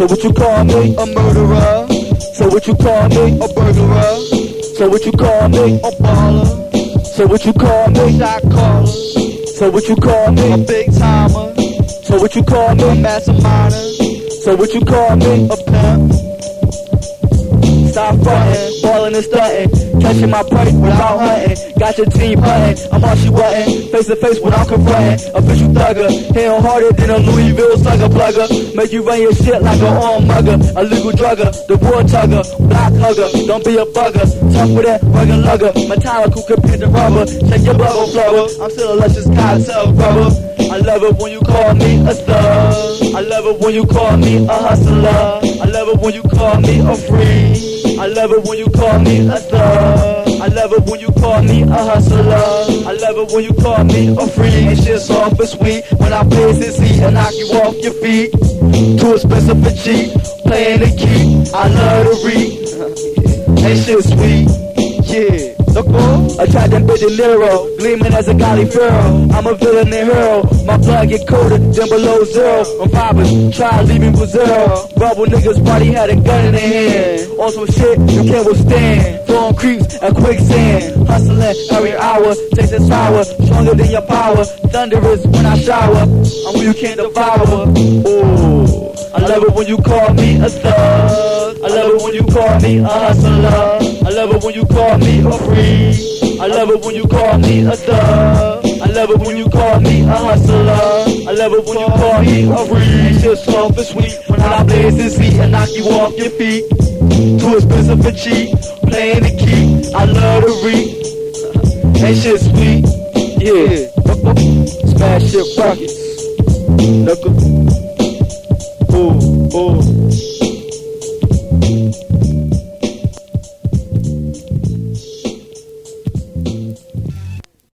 So what you call me? A murderer. So what you call me? A burglar. So what you call me? A baller. So what you call me? A Shot caller. So what you call me? A big timer. So what you call me? A masterminder. So what you call me? A pimp. Stop frontin', ballin' and stuntin', catching my prey without hunting. Got your team hunting, I'm all she wantin', face to face without confronting. Official thugger, hell harder than a Louisville slugger plugger. Make you run your shit like a arm mugger, a legal drugger, the war tugger, black hugger. Don't be a bugger, talk with that rugged lugger. Metallic who compared to rubber, shake your bubble flubber. I'm still a luscious cocktail rubber. I love it when you call me a thug. I love it when you call me a hustler. I love it when you call me a free. I love it when you call me a thug. I love it when you call me a hustler. I love it when you call me a free. Ain't shit soft and sweet when I play this heat and knock you off your feet. Too expensive for cheap, playing the key. I love to read. Ain't shit sweet, yeah. I tried them Nero, gleaming as a golly pharaoh. I'm a villain and hero. My blood get colder than below zero. I'm vibing, try leaving Brazil. Rebel niggas party had a gun in their hand. On some shit you can't withstand. Throwing creeps at quicksand. Hustling every hour, tasting sour, stronger than your power. Thunderous when I shower. I'm who you can't devour. Ooh, I love it when you call me a thug. I love it when you call me a hustler. I love it when you call me a free. I love it when you call me a thug. I love it when you call me a hustler. I love it when you call me a free. Ain't shit soft and sweet when I blaze this heat and knock you off your feet. Too expensive for cheap, playing the key. I love to read. Ain't shit sweet, yeah. Smash shit rockets, knuckle. Ooh, ooh.